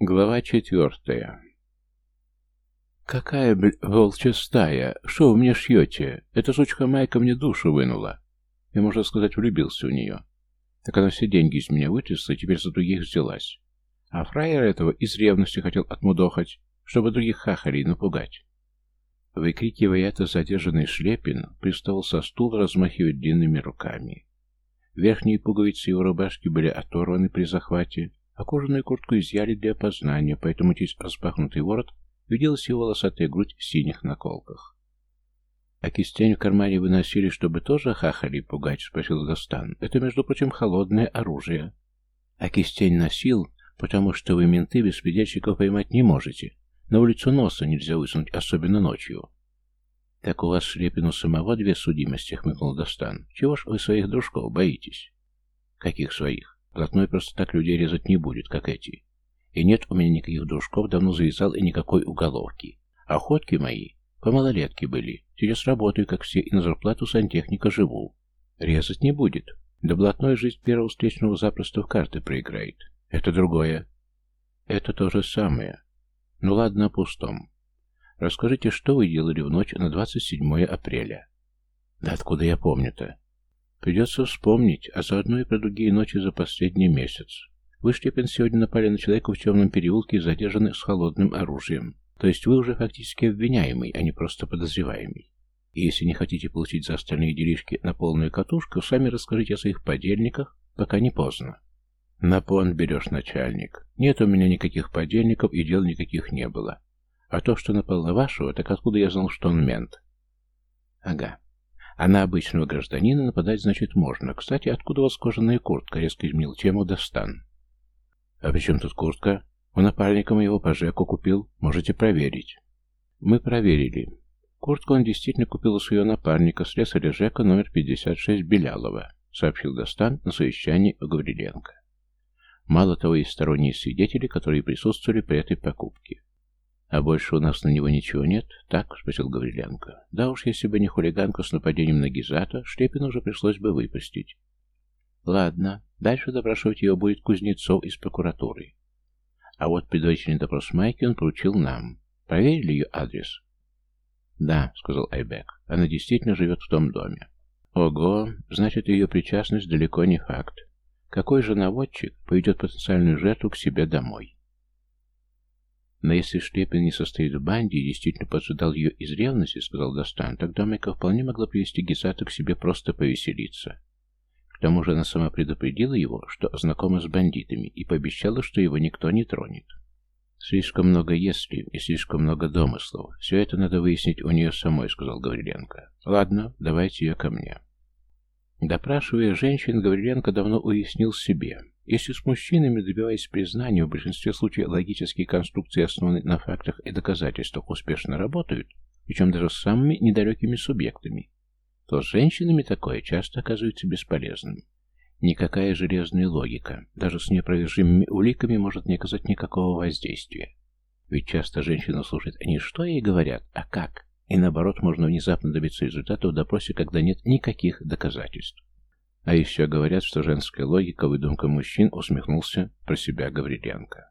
Глава четвертая. «Какая, бля, волчья стая? Что вы мне шьете? Эта сучка Майка мне душу вынула». Я, можно сказать, влюбился в нее. Так она все деньги из меня вытрясла и теперь за других взялась. А фраер этого из ревности хотел отмудохать, чтобы других хахалей напугать. Выкрикивая это, задержанный Шлепин приставал со стула, размахивая длинными руками. Верхние пуговицы его рубашки были оторваны при захвате, а кожаную куртку изъяли для опознания, поэтому через распахнутый ворот виделась его волосатая грудь в синих наколках. «А кистень в кармане выносили, чтобы тоже хахали пугать?» — спросил Достан. «Это, между прочим, холодное оружие». «А кистень носил, потому что вы, менты, беспредельщиков поймать не можете. На улицу носа нельзя высунуть, особенно ночью». «Так у вас, Шлепину, самого две судимости», — хмыкнул Достан. «Чего ж вы своих дружков боитесь?» «Каких своих?» Блатной просто так людей резать не будет, как эти. И нет у меня никаких дружков, давно завязал и никакой уголовки. Охотки мои по малолетке были. Сейчас работаю, как все, и на зарплату сантехника живу. Резать не будет. Да блатной жизнь первого встречного запросто в карты проиграет. Это другое. Это то же самое. Ну ладно, пустом. Расскажите, что вы делали в ночь на 27 апреля? Да откуда я помню-то? Придется вспомнить, а заодно и про другие ночи за последний месяц. Вы, Штепин, сегодня напали на человека в темном переулке и задержаны с холодным оружием. То есть вы уже фактически обвиняемый, а не просто подозреваемый. И если не хотите получить за остальные делишки на полную катушку, сами расскажите о своих подельниках, пока не поздно. На понт берешь, начальник. Нет у меня никаких подельников и дел никаких не было. А то, что напал на вашего, так откуда я знал, что он мент? Ага. А на обычного гражданина нападать, значит, можно. Кстати, откуда у вас кожаная куртка? Резко изменил тему Достан. А при чем тут куртка? У напарника моего по ЖЭКу купил. Можете проверить. Мы проверили. Куртку он действительно купил у своего напарника, слесаря ЖЭКа номер 56 Белялова, сообщил Достан на совещании у Гавриленко. Мало того, есть сторонние свидетели, которые присутствовали при этой покупке. «А больше у нас на него ничего нет?» «Так?» — спросил Гавриленко. «Да уж, если бы не хулиганку с нападением на Гизата, Шлепину уже пришлось бы выпустить». «Ладно, дальше допрашивать его будет Кузнецов из прокуратуры. А вот предварительный допрос Майки он поручил нам. Проверили ее адрес?» «Да», — сказал Айбек. «Она действительно живет в том доме». «Ого, значит, ее причастность далеко не факт. Какой же наводчик поведет потенциальную жертву к себе домой?» Но если Шлепин не состоит в банде и действительно поджидал ее из ревности, сказал Достан, тогда Майка вполне могла привести Гизата к себе просто повеселиться. К тому же она сама предупредила его, что знакома с бандитами, и пообещала, что его никто не тронет. «Слишком много «если» и слишком много домыслов. Все это надо выяснить у нее самой», — сказал Гавриленко. «Ладно, давайте ее ко мне». Допрашивая женщин, Гавриленко давно уяснил себе, если с мужчинами, добиваясь признания, в большинстве случаев логические конструкции, основанные на фактах и доказательствах, успешно работают, причем даже с самыми недалекими субъектами, то с женщинами такое часто оказывается бесполезным. Никакая железная логика, даже с неопровержимыми уликами, может не оказать никакого воздействия. Ведь часто женщина слушает не что ей говорят, а как. И наоборот, можно внезапно добиться результата в допросе, когда нет никаких доказательств. А еще говорят, что женская логика – выдумка мужчин, усмехнулся про себя Гавриленко.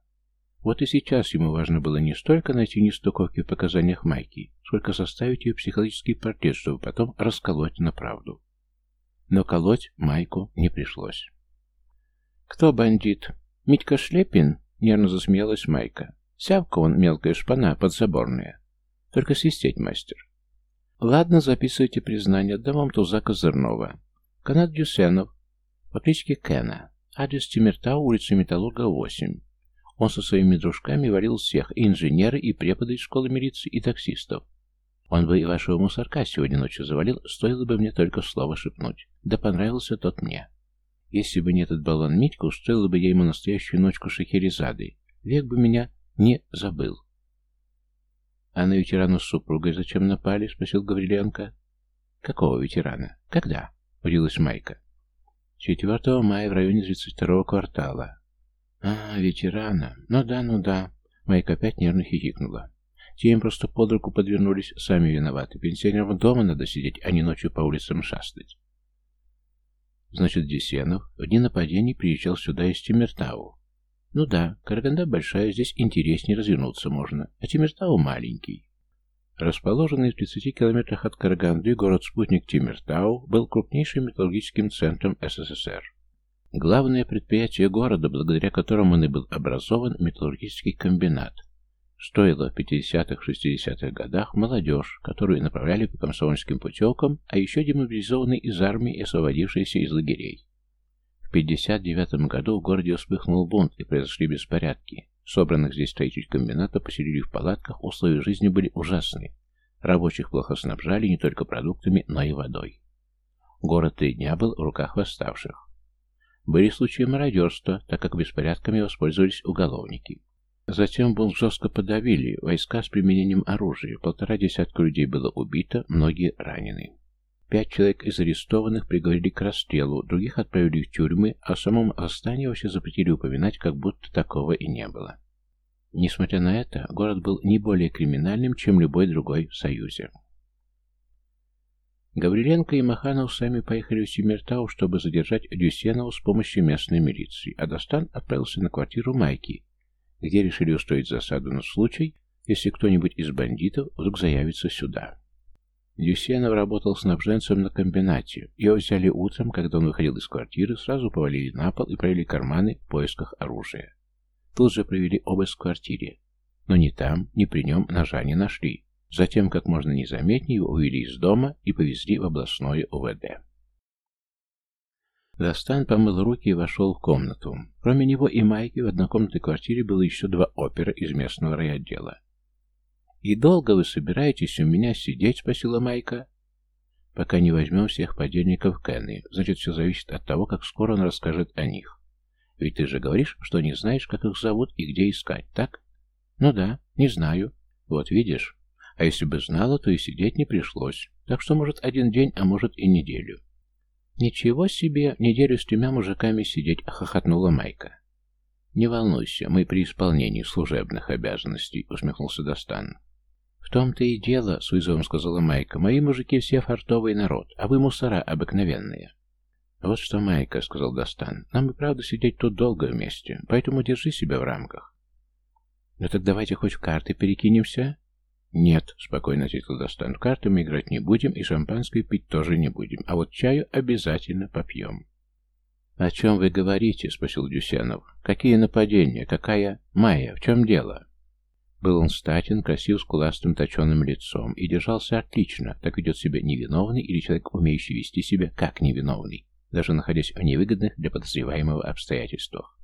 Вот и сейчас ему важно было не столько найти нестыковки в показаниях Майки, сколько составить ее психологический портрет, чтобы потом расколоть на правду. Но колоть Майку не пришлось. «Кто бандит? Митька Шлепин?» — нервно засмеялась Майка. «Сявка он, мелкая шпана, подзаборная. Только свистеть мастер». «Ладно, записывайте признание, отдам вам туза Козырнова. Канат Дюсенов, по кличке Кена. Адрес Тимиртау, улица Металлурга, 8. Он со своими дружками варил всех, и инженеры, и преподы из школы милиции, и таксистов. Он бы и вашего мусорка сегодня ночью завалил, стоило бы мне только слово шепнуть. Да понравился тот мне. Если бы не этот баллон Митька, устроила бы я ему настоящую ночку шахерезады. Век бы меня не забыл. — А на ветерана с супругой зачем напали? — спросил Гавриленко. — Какого ветерана? Когда? Удивилась Майка. 4 мая в районе 32-го квартала. А, ветерана. Ну да, ну да. Майка опять нервно хихикнула. Те им просто под руку подвернулись, сами виноваты. Пенсионерам дома надо сидеть, а не ночью по улицам шастать. Значит, Десенов в дни нападений приезжал сюда из Тимиртау. Ну да, Караганда большая, здесь интереснее развернуться можно, а Тимиртау маленький. Расположенный в 30 километрах от Караганды город-спутник Тимиртау был крупнейшим металлургическим центром СССР. Главное предприятие города, благодаря которому он и был образован, металлургический комбинат. Стоило в 50-60-х годах молодежь, которую направляли по комсомольским путевкам, а еще демобилизованные из армии и освободившиеся из лагерей. В 59 году в городе вспыхнул бунт и произошли беспорядки. Собранных здесь строителей комбината поселили в палатках, условия жизни были ужасны. Рабочих плохо снабжали не только продуктами, но и водой. Город три дня был в руках восставших. Были случаи мародерства, так как беспорядками воспользовались уголовники. Затем бунт жестко подавили, войска с применением оружия, полтора десятка людей было убито, многие ранены. Пять человек из арестованных приговорили к расстрелу, других отправили в тюрьмы, а о самом восстании вообще запретили упоминать, как будто такого и не было. Несмотря на это, город был не более криминальным, чем любой другой в Союзе. Гавриленко и Маханов сами поехали в Семертау, чтобы задержать Дюсенова с помощью местной милиции, а Достан отправился на квартиру Майки, где решили устроить засаду на случай, если кто-нибудь из бандитов вдруг заявится сюда. Дюсенов работал снабженцем на комбинате. Его взяли утром, когда он выходил из квартиры, сразу повалили на пол и провели карманы в поисках оружия. Тут же провели обыск в квартире. Но ни там, ни при нем ножа не нашли. Затем, как можно незаметнее, его увели из дома и повезли в областное УВД. Достан помыл руки и вошел в комнату. Кроме него и Майки в однокомнатной квартире было еще два опера из местного райотдела. «И долго вы собираетесь у меня сидеть?» — спросила Майка. «Пока не возьмем всех подельников Кенны. Значит, все зависит от того, как скоро он расскажет о них. Ведь ты же говоришь, что не знаешь, как их зовут и где искать, так?» «Ну да, не знаю. Вот видишь, а если бы знала, то и сидеть не пришлось. Так что, может, один день, а может и неделю. «Ничего себе, неделю с тремя мужиками сидеть», — хохотнула Майка. «Не волнуйся, мы при исполнении служебных обязанностей», — усмехнулся Достан. «В том-то и дело», — с вызовом сказала Майка. «Мои мужики все фартовый народ, а вы мусора обыкновенные». «Вот что, Майка», — сказал Достан, — «нам и правда сидеть тут долго вместе, поэтому держи себя в рамках». «Ну так давайте хоть в карты перекинемся», «Нет», — спокойно ответил Достан, — «в карты мы играть не будем и шампанское пить тоже не будем, а вот чаю обязательно попьем». «О чем вы говорите?» — спросил Дюсянов. «Какие нападения? Какая... Майя? В чем дело?» Был он статен, красив, с куластым точеным лицом и держался отлично, так ведет себя невиновный или человек, умеющий вести себя как невиновный, даже находясь в невыгодных для подозреваемого обстоятельствах.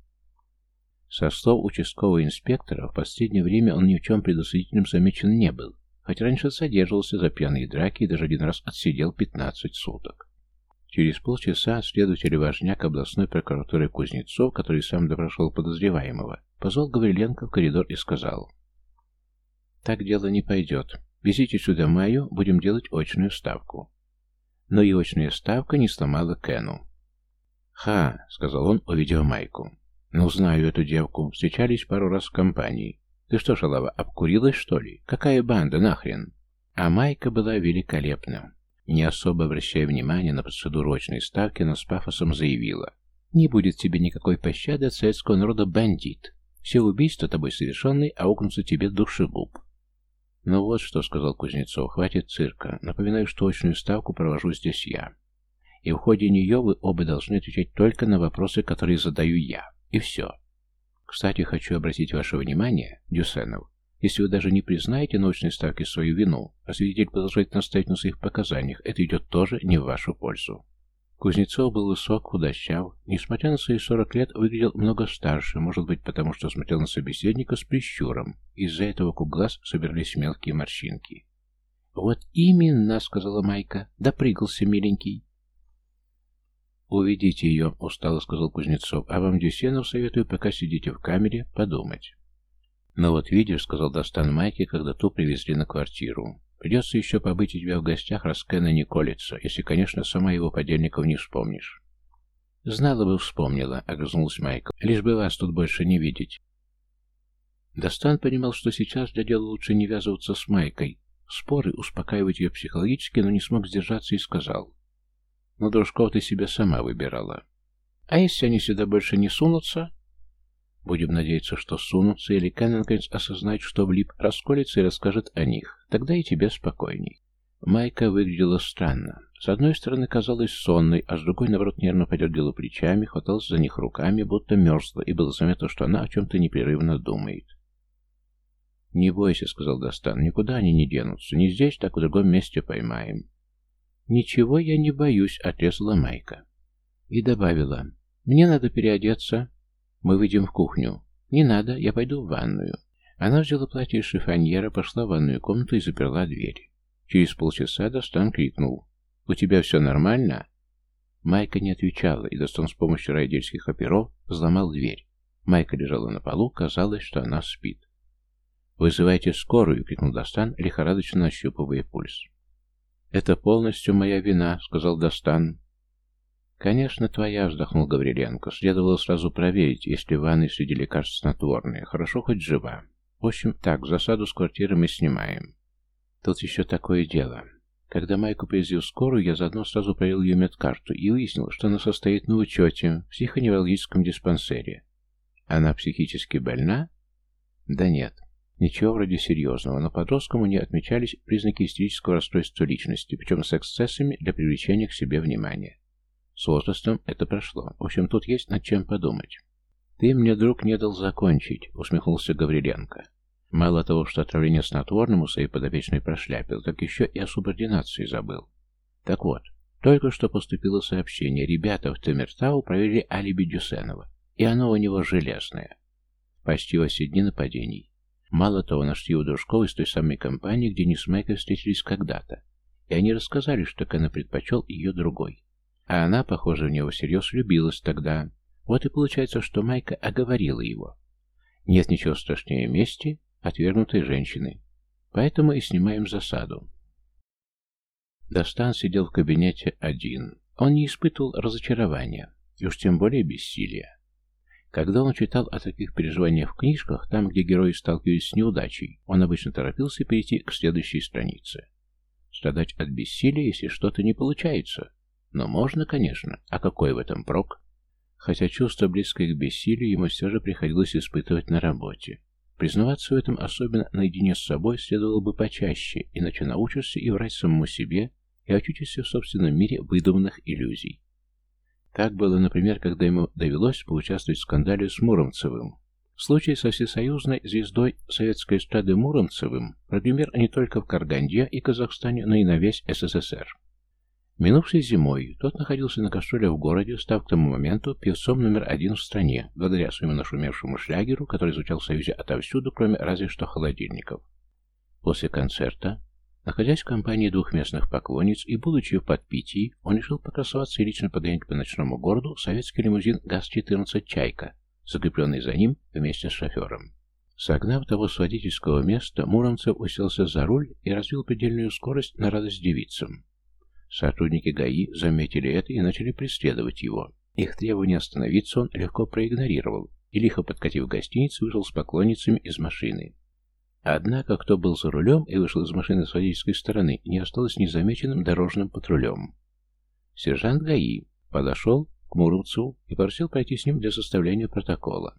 Со слов участкового инспектора, в последнее время он ни в чем предосудительным замечен не был, хоть раньше задерживался за пьяные драки и даже один раз отсидел 15 суток. Через полчаса следователь Важняк областной прокуратуры Кузнецов, который сам допрашивал подозреваемого, позвал Гавриленко в коридор и сказал «Так дело не пойдет. Везите сюда Майю, будем делать очную ставку». Но и очная ставка не сломала Кену. «Ха», — сказал он, увидев Майку. «Ну, знаю эту девку. Встречались пару раз в компании. Ты что, шалава, обкурилась, что ли? Какая банда, нахрен?» А Майка была великолепна. Не особо обращая внимания на процедуру очной ставки, она с пафосом заявила. «Не будет тебе никакой пощады от советского народа, бандит. Все убийства тобой совершенные, а окнутся тебе душегуб». «Ну вот что», — сказал Кузнецов, — «хватит цирка. Напоминаю, что очную ставку провожу здесь я. И в ходе нее вы оба должны отвечать только на вопросы, которые задаю я. И все. Кстати, хочу обратить ваше внимание, Дюсенов, если вы даже не признаете научной ставки свою вину, а свидетель продолжает настоять на своих показаниях, это идет тоже не в вашу пользу. Кузнецов был высок, худощав, несмотря на свои 40 лет, выглядел много старше, может быть, потому что смотрел на собеседника с прищуром. Из-за этого вокруг глаз собирались мелкие морщинки. «Вот именно», — сказала Майка, — «допрыгался, миленький. «Уведите ее», — устало сказал Кузнецов, — «а вам, Дюсенов, советую, пока сидите в камере, подумать». «Ну вот видишь», — сказал Достан Майке, когда ту привезли на квартиру. «Придется еще побыть у тебя в гостях, раз Кена не колется, если, конечно, сама его подельников не вспомнишь». «Знала бы, вспомнила», — огрызнулась Майка. «Лишь бы вас тут больше не видеть». Достан понимал, что сейчас для дела лучше не ввязываться с Майкой. Споры успокаивать ее психологически, но не смог сдержаться и сказал. Но дружков ты себе сама выбирала. А если они сюда больше не сунутся? Будем надеяться, что сунутся, или наконец осознает, что влип, расколется и расскажет о них. Тогда и тебе спокойней. Майка выглядела странно. С одной стороны казалась сонной, а с другой, наоборот, нервно подергала плечами, хваталась за них руками, будто мерзла, и было заметно, что она о чем-то непрерывно думает. «Не бойся», — сказал Достан, — «никуда они не денутся. Не здесь, так в другом месте поймаем». «Ничего я не боюсь», — отрезала Майка. И добавила, «Мне надо переодеться. Мы выйдем в кухню». «Не надо, я пойду в ванную». Она взяла платье из шифоньера, пошла в ванную комнату и заперла дверь. Через полчаса Достан крикнул, «У тебя все нормально?» Майка не отвечала, и Достан с помощью райдельских оперов взломал дверь. Майка лежала на полу, казалось, что она спит. «Вызывайте скорую!» — крикнул Достан, лихорадочно нащупывая пульс. «Это полностью моя вина», — сказал Достан. «Конечно, твоя», — вздохнул Гавриленко. «Следовало сразу проверить, если в ванной среди лекарств снотворные. Хорошо хоть жива. В общем, так, засаду с квартиры мы снимаем. Тут еще такое дело. Когда Майку привезли скорую, я заодно сразу проверил ее медкарту и выяснил, что она состоит на учете в психоневрологическом диспансере. Она психически больна? Да нет. Ничего вроде серьезного, но подросткам у нее отмечались признаки истерического расстройства личности, причем с эксцессами для привлечения к себе внимания. С возрастом это прошло. В общем, тут есть над чем подумать. «Ты мне, друг, не дал закончить», — усмехнулся Гавриленко. Мало того, что отравление снотворным у своей подопечной прошляпил, так еще и о субординации забыл. Так вот, только что поступило сообщение. Ребята в Темертау проверили алиби Дюсенова, и оно у него железное. Почти во все нападений. Мало того, нашли у дружков из той самой компании, где они с Майкой встретились когда-то. И они рассказали, что Кена предпочел ее другой. А она, похоже, в него всерьез влюбилась тогда. Вот и получается, что Майка оговорила его. Нет ничего страшнее мести, отвергнутой женщины. Поэтому и снимаем засаду. Достан сидел в кабинете один. Он не испытывал разочарования, и уж тем более бессилия. Когда он читал о таких переживаниях в книжках, там, где герои сталкивались с неудачей, он обычно торопился перейти к следующей странице. Страдать от бессилия, если что-то не получается. Но можно, конечно. А какой в этом прок? Хотя чувство, близкое к бессилию, ему все же приходилось испытывать на работе. Признаваться в этом, особенно наедине с собой, следовало бы почаще, иначе научишься и врать самому себе, и очутишься в собственном мире выдуманных иллюзий. Так было, например, когда ему довелось поучаствовать в скандале с Муромцевым. Случай со всесоюзной звездой советской эстрады Муромцевым прогремел не только в Карганде и Казахстане, но и на весь СССР. Минувшей зимой тот находился на гастролях в городе, став к тому моменту певцом номер один в стране, благодаря своему нашумевшему шлягеру, который звучал в Союзе отовсюду, кроме разве что холодильников. После концерта Находясь в компании двух местных поклонниц и будучи в подпитии, он решил покрасоваться и лично погонять по ночному городу советский лимузин ГАЗ-14 «Чайка», закрепленный за ним вместе с шофером. Согнав того с водительского места, Муромцев уселся за руль и развил предельную скорость на радость девицам. Сотрудники ГАИ заметили это и начали преследовать его. Их требование остановиться он легко проигнорировал и, лихо подкатив гостиницу, вышел с поклонницами из машины. Однако, кто был за рулем и вышел из машины с водительской стороны, не осталось незамеченным дорожным патрулем. Сержант ГАИ подошел к Муромцу и просил пройти с ним для составления протокола.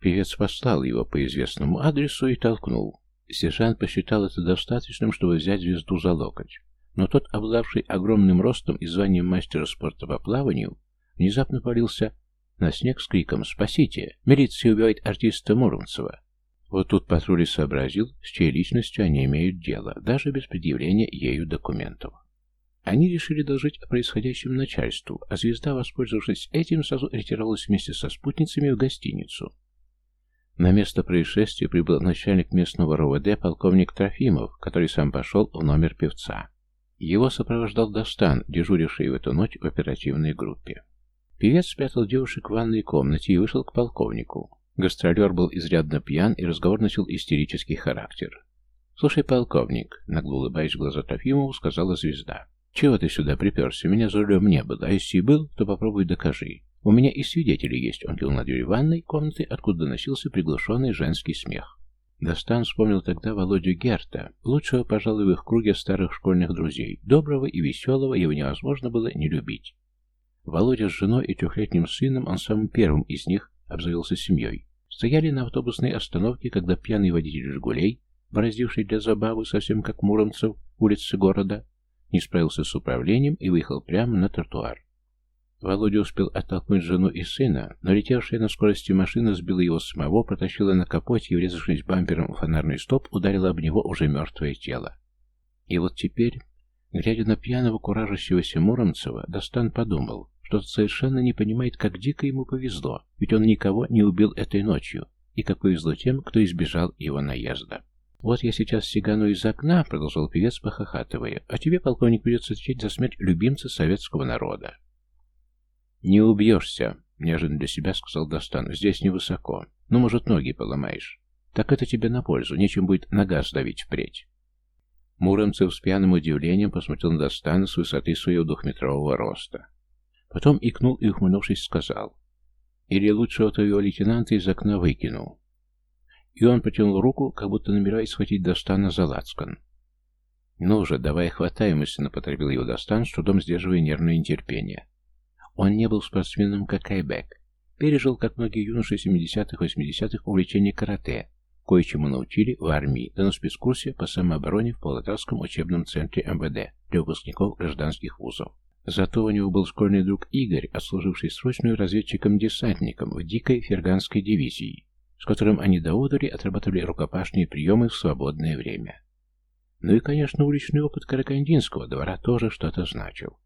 Певец послал его по известному адресу и толкнул. Сержант посчитал это достаточным, чтобы взять звезду за локоть. Но тот, обладавший огромным ростом и званием мастера спорта по плаванию, внезапно полился на снег с криком «Спасите! Милиция убивает артиста Муромцева!» Вот тут патруль сообразил, с чьей личностью они имеют дело, даже без предъявления ею документов. Они решили доложить о происходящем начальству, а звезда, воспользовавшись этим, сразу ретировалась вместе со спутницами в гостиницу. На место происшествия прибыл начальник местного РОВД полковник Трофимов, который сам пошел в номер певца. Его сопровождал Достан, дежуривший в эту ночь в оперативной группе. Певец спрятал девушек в ванной комнате и вышел к полковнику. Гастролер был изрядно пьян, и разговор носил истерический характер. «Слушай, полковник», — нагло улыбаясь в глаза Трофимову, сказала звезда. «Чего ты сюда приперся? Меня за рулем не было, а если и был, то попробуй докажи. У меня и свидетели есть». Он кивнул на дверь ванной комнаты, откуда доносился приглушенный женский смех. Достан вспомнил тогда Володю Герта, лучшего, пожалуй, в их круге старых школьных друзей. Доброго и веселого его невозможно было не любить. Володя с женой и трехлетним сыном, он самым первым из них, обзавелся семьей. стояли на автобусной остановке, когда пьяный водитель «Жигулей», бороздивший для забавы, совсем как Муромцев, улицы города, не справился с управлением и выехал прямо на тротуар. Володя успел оттолкнуть жену и сына, но летевшая на скорости машина сбила его самого, протащила на капоте и, врезавшись бампером в фонарный стоп, ударила об него уже мертвое тело. И вот теперь, глядя на пьяного, куражащегося Муромцева, Достан подумал, что совершенно не понимает, как дико ему повезло, ведь он никого не убил этой ночью, и как повезло тем, кто избежал его наезда. «Вот я сейчас сигану из окна», — продолжал певец, похохатывая, «а тебе, полковник, придется отвечать за смерть любимца советского народа». «Не убьешься», — неожиданно для себя сказал Достан. «Здесь невысоко. Ну, может, ноги поломаешь. Так это тебе на пользу. Нечем будет нога сдавить впредь». Муромцев с пьяным удивлением посмотрел на Достана с высоты своего двухметрового роста. Потом икнул и, ухмыльнувшись, сказал. «Или лучшего твоего лейтенанта из окна выкинул». И он потянул руку, как будто намереваясь схватить Достана за лацкан. «Ну же, давай хватай», — мысленно поторопил его Достан, с трудом сдерживая нервное нетерпение. Он не был спортсменом, как Айбек. Пережил, как многие юноши 70-х, 80-х, увлечение карате, кое-чему научили в армии, да на спецкурсе по самообороне в Павлодарском учебном центре МВД для выпускников гражданских вузов. Зато у него был школьный друг Игорь, отслуживший срочную разведчиком-десантником в дикой ферганской дивизии, с которым они до одури отрабатывали рукопашные приемы в свободное время. Ну и, конечно, уличный опыт Каракандинского двора тоже что-то значил.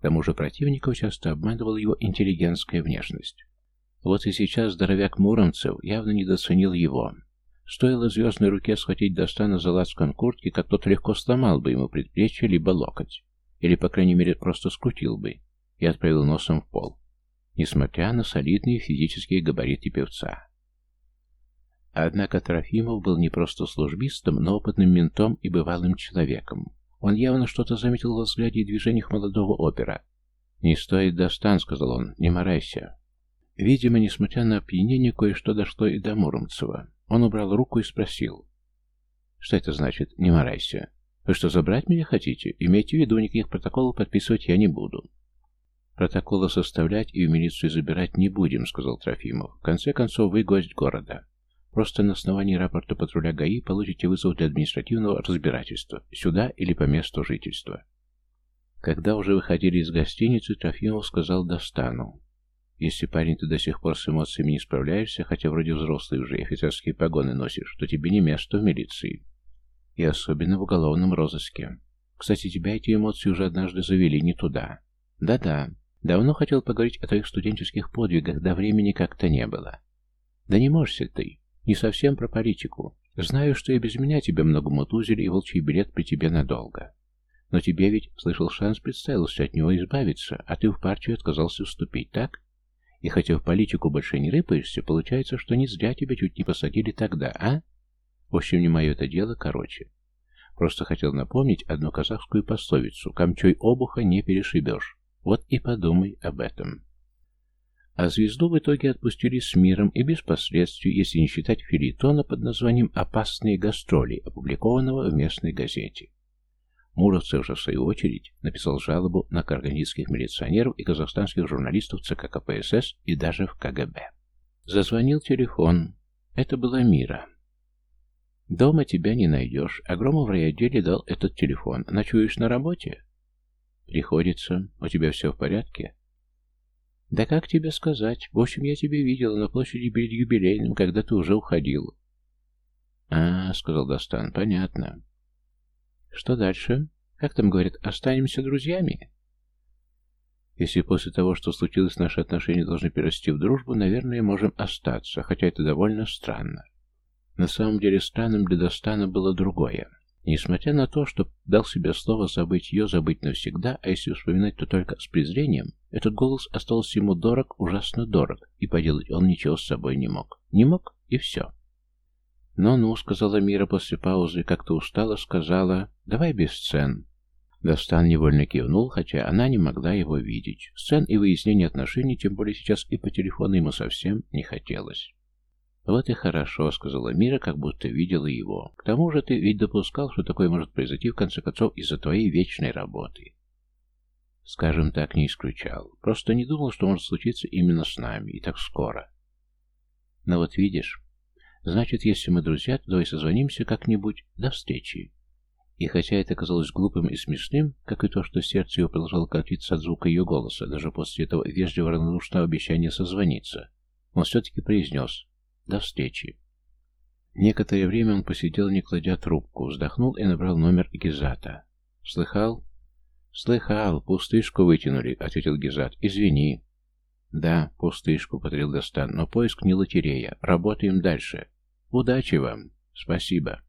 К тому же противников часто обманывала его интеллигентская внешность. Вот и сейчас здоровяк Муромцев явно недооценил его. Стоило звездной руке схватить Достана за лацкан куртки, как тот легко сломал бы ему предплечье либо локоть, или, по крайней мере, просто скрутил бы и отправил носом в пол, несмотря на солидные физические габариты певца. Однако Трофимов был не просто службистом, но опытным ментом и бывалым человеком. Он явно что-то заметил во взгляде и движениях молодого опера. «Не стоит, Достан», — сказал он, — «не морайся». Видимо, несмотря на опьянение, кое-что дошло и до Муромцева. Он убрал руку и спросил. «Что это значит, не морайся? Вы что, забрать меня хотите? Имейте в виду, никаких протоколов подписывать я не буду». «Протоколы составлять и в милицию забирать не будем», — сказал Трофимов. «В конце концов, вы гость города. Просто на основании рапорта патруля ГАИ получите вызов для административного разбирательства, сюда или по месту жительства. Когда уже выходили из гостиницы, Трофимов сказал Достану. Если, парень, ты до сих пор с эмоциями не справляешься, хотя вроде взрослый уже и офицерские погоны носишь, то тебе не место в милиции. И особенно в уголовном розыске. Кстати, тебя эти эмоции уже однажды завели не туда. Да-да, давно хотел поговорить о твоих студенческих подвигах, да времени как-то не было. Да не можешь ты. Не совсем про политику. Знаю, что и без меня тебя много мутузили, и волчий билет при тебе надолго. Но тебе ведь, слышал, шанс представился от него избавиться, а ты в партию отказался вступить, так? И хотя в политику больше не рыпаешься, получается, что не зря тебя чуть не посадили тогда, а? В общем, не мое это дело, короче. Просто хотел напомнить одну казахскую пословицу «Камчой обуха не перешибешь». Вот и подумай об этом. А звезду в итоге отпустили с миром и без последствий, если не считать филитона под названием «Опасные гастроли», опубликованного в местной газете. Муровцев же, в свою очередь, написал жалобу на карганинских милиционеров и казахстанских журналистов ЦК КПСС и даже в КГБ. Зазвонил телефон. Это была Мира. «Дома тебя не найдешь. А Громов в райотделе дал этот телефон. Ночуешь на работе?» «Приходится. У тебя все в порядке?» «Да как тебе сказать? В общем, я тебя видела на площади перед юбилейным, когда ты уже уходил». «А, — сказал Достан, — понятно. Что дальше? Как там говорят, останемся друзьями?» Если после того, что случилось, наши отношения должны перерасти в дружбу, наверное, можем остаться, хотя это довольно странно. На самом деле странным для Достана было другое. Несмотря на то, что дал себе слово забыть ее, забыть навсегда, а если вспоминать, то только с презрением, этот голос остался ему дорог, ужасно дорог, и поделать он ничего с собой не мог. Не мог, и все. «Ну-ну», — сказала Мира после паузы, как-то устала, сказала, «давай без сцен». Достан невольно кивнул, хотя она не могла его видеть. Сцен и выяснения отношений, тем более сейчас и по телефону ему совсем не хотелось. «Вот и хорошо», — сказала Мира, как будто видела его. «К тому же ты ведь допускал, что такое может произойти в конце концов из-за твоей вечной работы». Скажем так, не исключал. Просто не думал, что может случиться именно с нами, и так скоро. Но вот видишь, значит, если мы друзья, то давай созвонимся как-нибудь. До встречи. И хотя это казалось глупым и смешным, как и то, что сердце его продолжало катиться от звука ее голоса, даже после этого вежливо равнодушного обещания созвониться, он все-таки произнес «До встречи». Некоторое время он посидел, не кладя трубку, вздохнул и набрал номер Гизата. «Слыхал?» «Слыхал, пустышку вытянули», — ответил Гизат. «Извини». «Да, пустышку», — повторил Достан, — «но поиск не лотерея. Работаем дальше. Удачи вам. Спасибо».